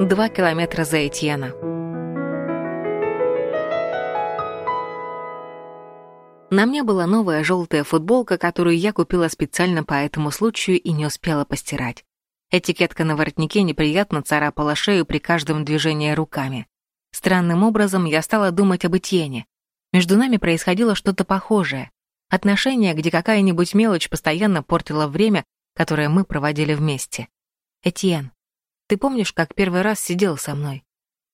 Два километра за Этьена. На мне была новая желтая футболка, которую я купила специально по этому случаю и не успела постирать. Этикетка на воротнике неприятно царапала шею при каждом движении руками. Странным образом я стала думать об Этьене. Между нами происходило что-то похожее. Отношения, где какая-нибудь мелочь постоянно портила время, которое мы проводили вместе. Этьен, ты помнишь, как первый раз сидел со мной?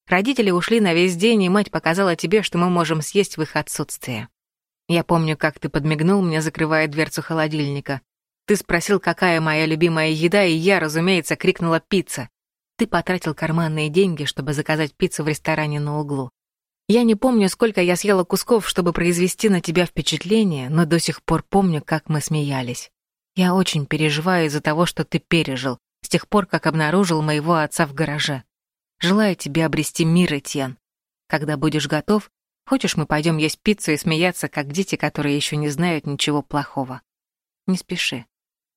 Родители ушли на весь день, и мать показала тебе, что мы можем съесть в их отсутствие. Я помню, как ты подмигнул мне, закрывая дверцу холодильника. Ты спросил, какая моя любимая еда, и я, разумеется, крикнула «пицца». Ты потратил карманные деньги, чтобы заказать пиццу в ресторане на углу. Я не помню, сколько я съела кусков, чтобы произвести на тебя впечатление, но до сих пор помню, как мы смеялись. Я очень переживаю из-за того, что ты пережил, с тех пор, как обнаружил моего отца в гараже. Желаю тебе обрести мир, Этьен. Когда будешь готов, Хочешь, мы пойдем есть пиццу и смеяться, как дети, которые еще не знают ничего плохого? Не спеши.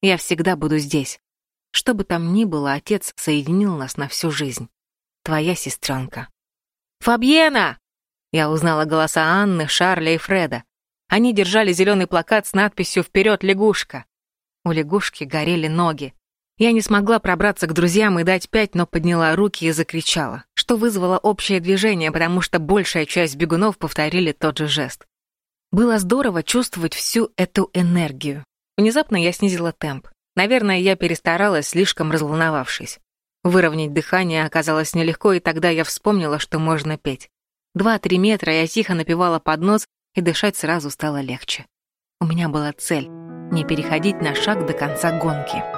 Я всегда буду здесь. Что бы там ни было, отец соединил нас на всю жизнь. Твоя сестренка. «Фабьена!» Я узнала голоса Анны, Шарля и Фреда. Они держали зеленый плакат с надписью «Вперед, лягушка!». У лягушки горели ноги. Я не смогла пробраться к друзьям и дать пять, но подняла руки и закричала, что вызвало общее движение, потому что большая часть бегунов повторили тот же жест. Было здорово чувствовать всю эту энергию. Внезапно я снизила темп. Наверное, я перестаралась, слишком разволновавшись. Выровнять дыхание оказалось нелегко, и тогда я вспомнила, что можно петь. Два-три метра я тихо напевала под нос, и дышать сразу стало легче. У меня была цель — не переходить на шаг до конца гонки.